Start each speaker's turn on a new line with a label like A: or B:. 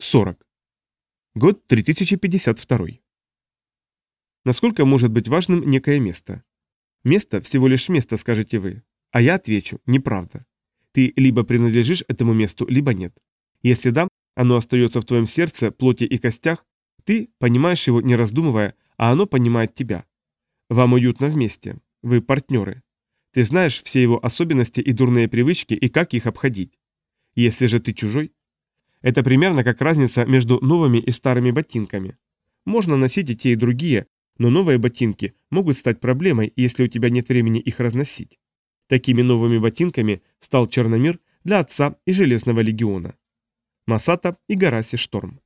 A: 40. Год 3052. Насколько может быть важным некое место? Место всего лишь место, скажете вы. А я отвечу, неправда. Ты либо принадлежишь этому месту, либо нет. Если да, оно остается в твоем сердце, плоти и костях, ты понимаешь его, не раздумывая, а оно понимает тебя. Вам уютно вместе, вы партнеры. Ты знаешь все его особенности и дурные привычки и как их обходить. Если же ты чужой, это примерно как разница между новыми и старыми ботинками. Можно носить и те, и другие, но новые ботинки могут стать проблемой, если у тебя нет времени их разносить. Такими новыми ботинками стал Черномир для отца и Железного легиона. Масата и Гараси Шторм.